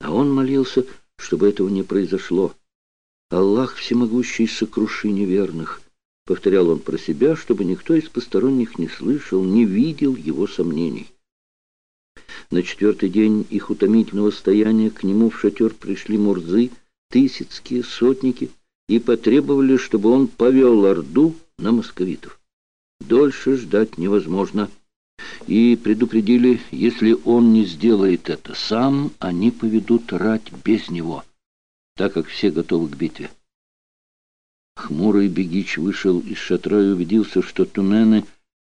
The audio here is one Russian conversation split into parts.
А он молился, чтобы этого не произошло. «Аллах всемогущий сокруши неверных», — повторял он про себя, чтобы никто из посторонних не слышал, не видел его сомнений. На четвертый день их утомительного стояния к нему в шатер пришли мурзы, тысяцкие, сотники, и потребовали, чтобы он повел Орду на московитов. Дольше ждать невозможно. И предупредили, если он не сделает это сам, они поведут рать без него, так как все готовы к битве. Хмурый Бегич вышел из шатра и убедился, что тунены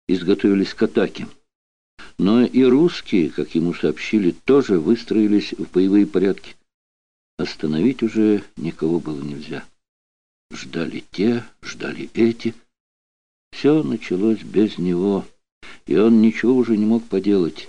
изготовились к атаке. Но и русские, как ему сообщили, тоже выстроились в боевые порядки. Остановить уже никого было нельзя. Ждали те, ждали эти. Все началось без него, и он ничего уже не мог поделать.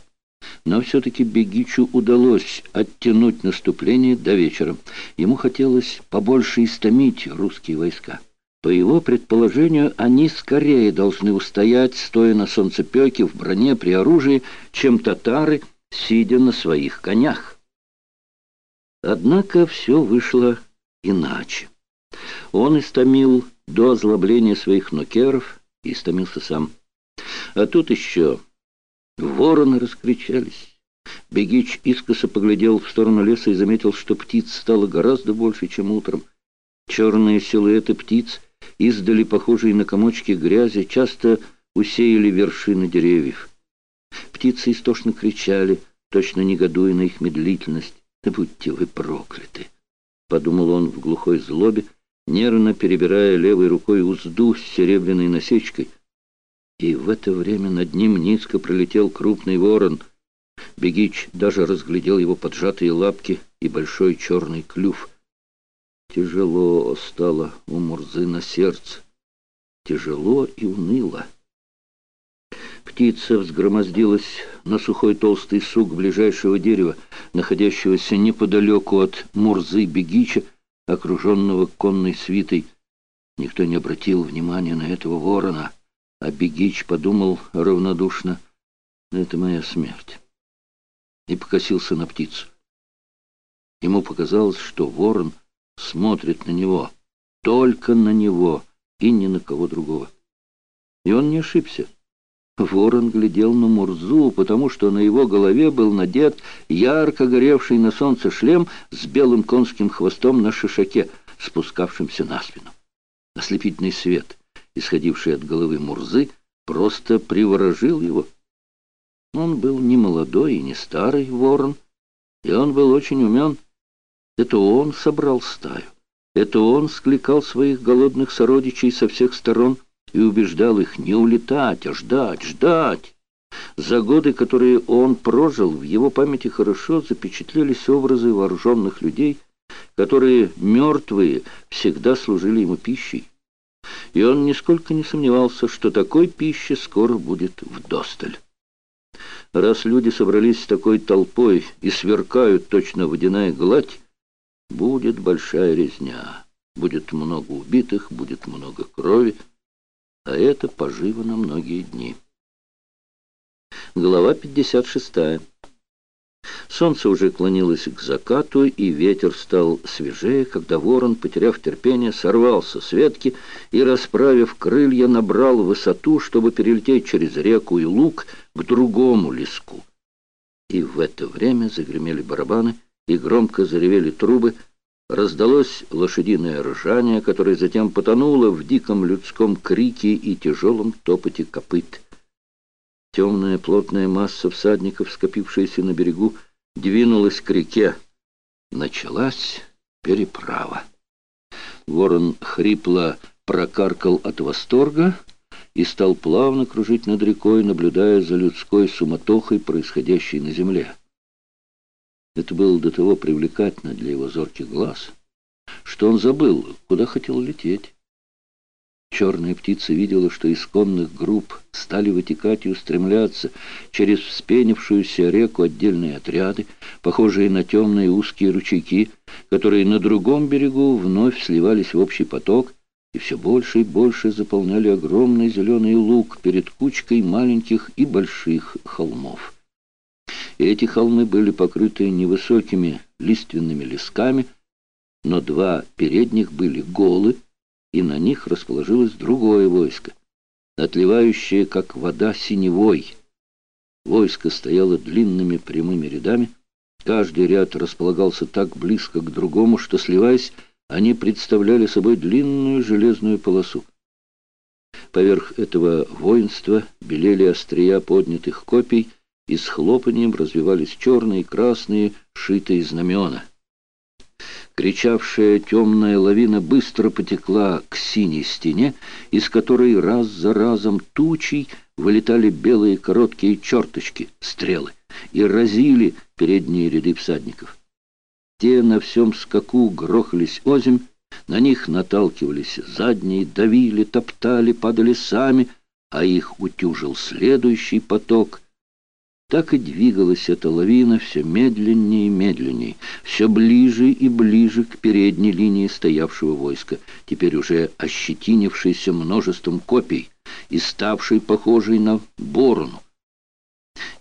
Но все-таки Бегичу удалось оттянуть наступление до вечера. Ему хотелось побольше истомить русские войска. По его предположению, они скорее должны устоять, стоя на солнцепеке, в броне, при оружии, чем татары, сидя на своих конях. Однако все вышло иначе. Он истомил до озлобления своих нокеров и истомился сам. А тут еще вороны раскричались. Бегич искоса поглядел в сторону леса и заметил, что птиц стало гораздо больше, чем утром. Черные силуэты птиц — издали похожие на комочки грязи, часто усеяли вершины деревьев. Птицы истошно кричали, точно негодуя на их медлительность. «Да будьте вы прокляты!» — подумал он в глухой злобе, нервно перебирая левой рукой узду с серебряной насечкой. И в это время над ним низко пролетел крупный ворон. Бегич даже разглядел его поджатые лапки и большой черный клюв — Тяжело стало у Мурзы на сердце. Тяжело и уныло. Птица взгромоздилась на сухой толстый сук ближайшего дерева, находящегося неподалеку от Мурзы Бегича, окруженного конной свитой. Никто не обратил внимания на этого ворона, а Бегич подумал равнодушно, «Это моя смерть», и покосился на птицу. Ему показалось, что ворон — смотрит на него, только на него и ни на кого другого. И он не ошибся. Ворон глядел на Мурзу, потому что на его голове был надет ярко горевший на солнце шлем с белым конским хвостом на шишаке, спускавшимся на спину. Ослепительный свет, исходивший от головы Мурзы, просто приворожил его. Он был не молодой и не старый ворон, и он был очень умен, это он собрал стаю. Это он скликал своих голодных сородичей со всех сторон и убеждал их не улетать, а ждать, ждать. За годы, которые он прожил, в его памяти хорошо запечатлелись образы вооруженных людей, которые, мертвые, всегда служили ему пищей. И он нисколько не сомневался, что такой пищи скоро будет вдосталь. Раз люди собрались такой толпой и сверкают точно водяная гладь, Будет большая резня, будет много убитых, будет много крови, а это поживо на многие дни. Глава 56. Солнце уже клонилось к закату, и ветер стал свежее, когда ворон, потеряв терпение, сорвался с ветки и, расправив крылья, набрал высоту, чтобы перелететь через реку и луг к другому леску. И в это время загремели барабаны, и громко заревели трубы, раздалось лошадиное ржание, которое затем потонуло в диком людском крике и тяжелом топоте копыт. Темная плотная масса всадников, скопившаяся на берегу, двинулась к реке. Началась переправа. Ворон хрипло прокаркал от восторга и стал плавно кружить над рекой, наблюдая за людской суматохой, происходящей на земле. Это было до того привлекательно для его зорких глаз, что он забыл, куда хотел лететь. Черная птица видела, что из конных групп стали вытекать и устремляться через вспенившуюся реку отдельные отряды, похожие на темные узкие ручейки, которые на другом берегу вновь сливались в общий поток и все больше и больше заполняли огромный зеленый луг перед кучкой маленьких и больших холмов. И эти холмы были покрыты невысокими лиственными лесками, но два передних были голы, и на них расположилось другое войско, отливающее, как вода, синевой. Войско стояло длинными прямыми рядами, каждый ряд располагался так близко к другому, что, сливаясь, они представляли собой длинную железную полосу. Поверх этого воинства белели острия поднятых копий, и с хлопанием развивались черные и красные шитые знамена. Кричавшая темная лавина быстро потекла к синей стене, из которой раз за разом тучей вылетали белые короткие черточки, стрелы, и разили передние ряды всадников. Те на всем скаку грохались озимь, на них наталкивались задние, давили, топтали, падали сами, а их утюжил следующий поток. Так и двигалась эта лавина все медленнее и медленнее, все ближе и ближе к передней линии стоявшего войска, теперь уже ощетинившейся множеством копий и ставшей похожей на борону.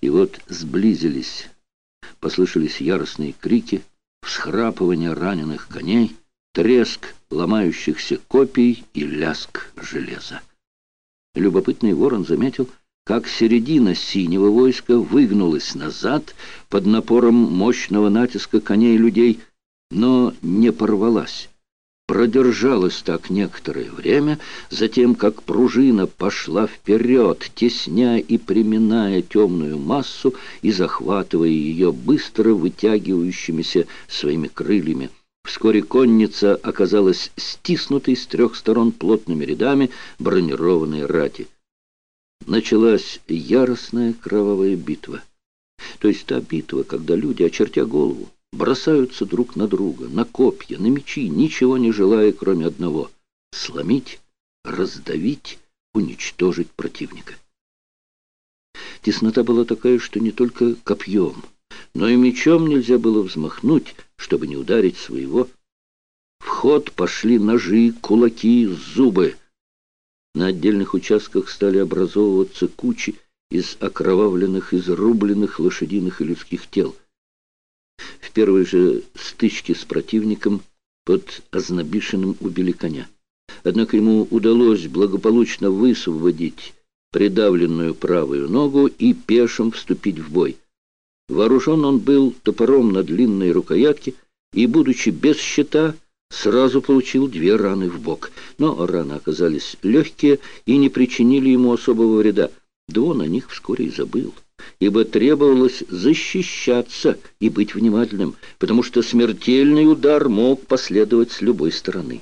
И вот сблизились, послышались яростные крики, всхрапывание раненых коней, треск ломающихся копий и ляск железа. Любопытный ворон заметил, как середина синего войска выгнулась назад под напором мощного натиска коней и людей, но не порвалась. Продержалась так некоторое время, затем как пружина пошла вперед, тесня и приминая темную массу и захватывая ее быстро вытягивающимися своими крыльями. Вскоре конница оказалась стиснутой с трех сторон плотными рядами бронированной рати. Началась яростная кровавая битва. То есть та битва, когда люди, очертя голову, бросаются друг на друга, на копья, на мечи, ничего не желая, кроме одного — сломить, раздавить, уничтожить противника. Теснота была такая, что не только копьем, но и мечом нельзя было взмахнуть, чтобы не ударить своего. В ход пошли ножи, кулаки, зубы. На отдельных участках стали образовываться кучи из окровавленных, изрубленных лошадиных и людских тел. В первой же стычке с противником под Ознобишиным убили коня. Однако ему удалось благополучно высвободить придавленную правую ногу и пешим вступить в бой. Вооружен он был топором на длинной рукоятке и, будучи без щита, сразу получил две раны в бок. Но раны оказались легкие и не причинили ему особого вреда. Да он о них вскоре и забыл, ибо требовалось защищаться и быть внимательным, потому что смертельный удар мог последовать с любой стороны.